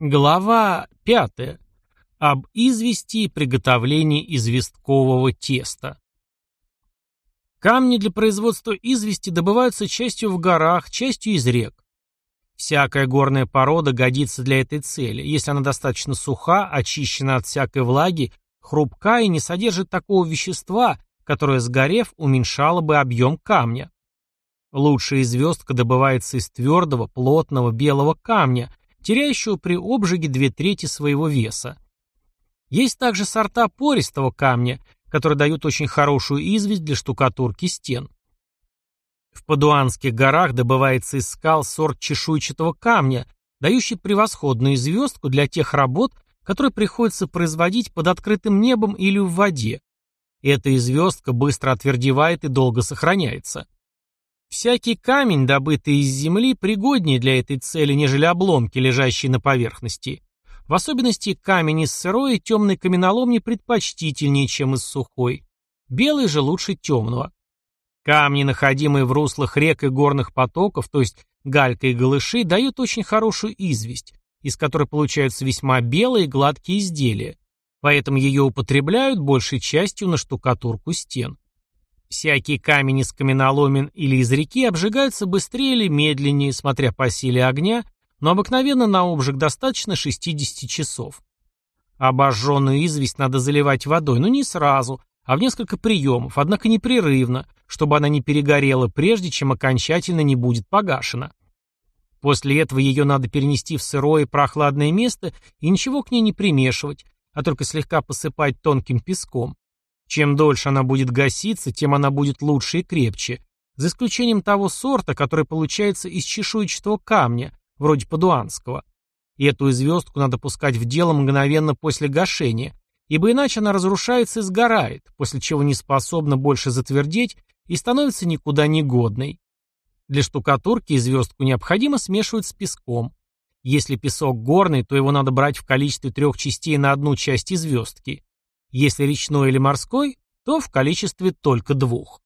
Глава 5. Об извести и приготовлении известкового теста. Камни для производства извести добываются частью в горах, частью из рек. Всякая горная порода годится для этой цели, если она достаточно суха, очищена от всякой влаги, хрупка и не содержит такого вещества, которое, сгорев, уменьшало бы объем камня. Лучшая звездка добывается из твердого, плотного, белого камня, теряющего при обжиге две трети своего веса. Есть также сорта пористого камня, которые дают очень хорошую известь для штукатурки стен. В Падуанских горах добывается из скал сорт чешуйчатого камня, дающий превосходную звездку для тех работ, которые приходится производить под открытым небом или в воде. Эта звездка быстро отвердевает и долго сохраняется. Всякий камень, добытый из земли, пригоднее для этой цели, нежели обломки, лежащие на поверхности. В особенности камень из сырой и темной каменоломни предпочтительнее, чем из сухой. Белый же лучше темного. Камни, находимые в руслах рек и горных потоков, то есть галька и галыши, дают очень хорошую известь, из которой получаются весьма белые гладкие изделия, поэтому ее употребляют большей частью на штукатурку стен. Всякий камень из каменоломен или из реки обжигается быстрее или медленнее, смотря по силе огня, но обыкновенно на обжиг достаточно 60 часов. Обожженную известь надо заливать водой, но не сразу, а в несколько приемов, однако непрерывно, чтобы она не перегорела, прежде чем окончательно не будет погашена. После этого ее надо перенести в сырое прохладное место и ничего к ней не примешивать, а только слегка посыпать тонким песком. Чем дольше она будет гаситься, тем она будет лучше и крепче, за исключением того сорта, который получается из чешуйчатого камня, вроде падуанского. И эту звездку надо пускать в дело мгновенно после гашения, ибо иначе она разрушается и сгорает, после чего не способна больше затвердеть и становится никуда не годной. Для штукатурки звездку необходимо смешивать с песком. Если песок горный, то его надо брать в количестве трех частей на одну часть звездки. Если речной или морской, то в количестве только двух.